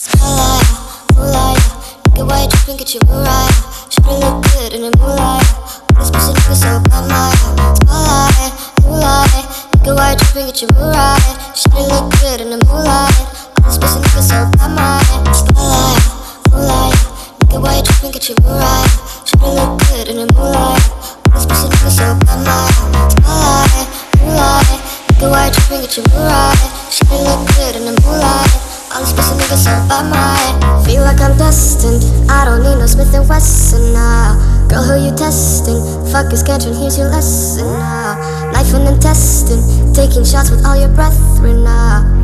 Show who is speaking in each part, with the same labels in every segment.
Speaker 1: Spotlight, moonlight. Nigga, why you tripping? Get your Mariah. Should've look good in the moonlight. This pussy nigga so bad, my Spotlight, moonlight. Nigga, why you tripping? Get your Mariah. Should've look good in the moonlight. This pussy nigga so bad, my moonlight. Moonlight. This pussy nigga so bad? Get your Mariah. Should've look good in the moonlight. All this pussy niggas so by my Feel like I'm destined. I don't need no Smith and Wesson now Girl, who you testing? Fuck is schedule, here's your lesson now Knife and intestine. Taking shots with all your brethren now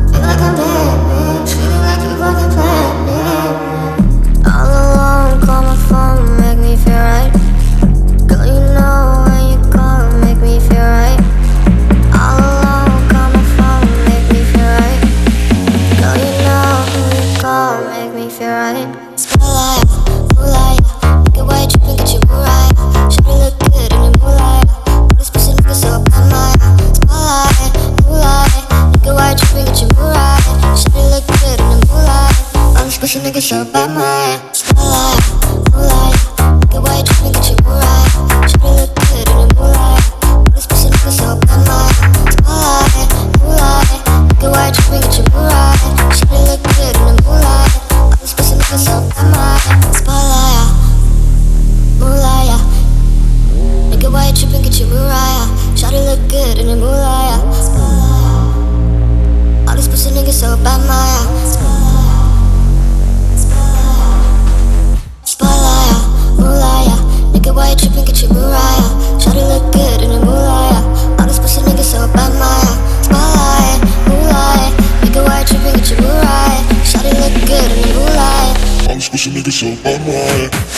Speaker 1: All this pussy nigga so bad, my Spotlight, moonlight? Get good in the moonlight. Pussy nigga so bad, my Spotlight, moonlight? Get good in the moonlight. This my Spotlight, moonlight. Get good in the moonlight. Pussy nigga so bad, my This pussy nigga so bad,